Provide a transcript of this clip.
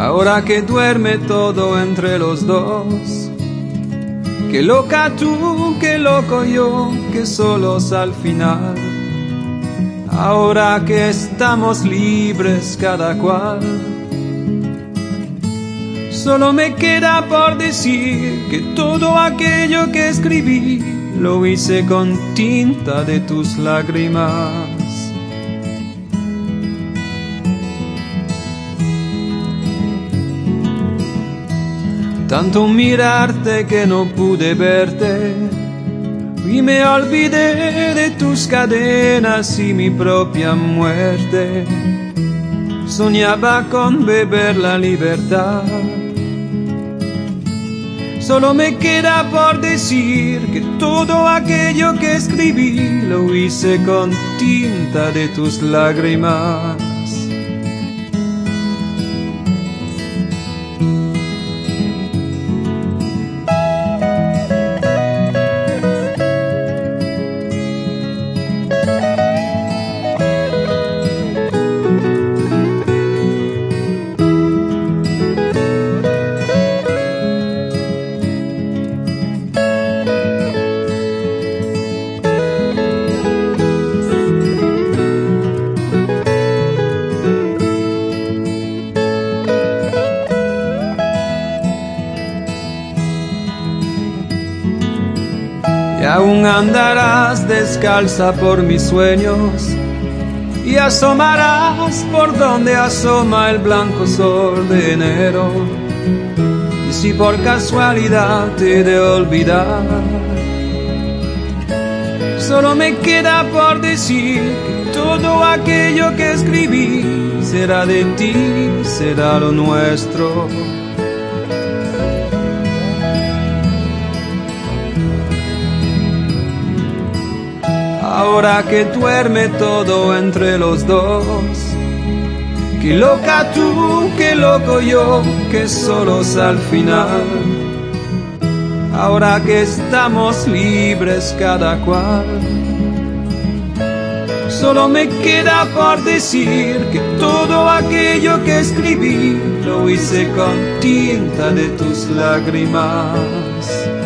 Ahora que duerme todo entre los dos. Que loca tú, que loco yo, que solos al final. Ahora que estamos libres cada cual. Solo me queda por decir que todo aquello que escribí lo hice con tinta de tus lágrimas. Tanto mirarte que no pude verte y me olvidé de tus cadenas y mi propia muerte. Soñaba con beber la libertad. Solo me queda por decir que todo aquello que escribí lo hice con tinta de tus lágrimas. Aún andarás descalza por mis sueños y asomarás por donde asoma el blanco sol de enero. Y si por casualidad te de olvidar, solo me queda por decir que todo aquello que escribí será de ti, será lo nuestro. Ahora que duerme todo entre los dos. Que loca tú, que loco yo, que solos al final. Ahora que estamos libres cada cual. Solo me queda por decir que todo aquello que escribí lo hice con tinta de tus lágrimas.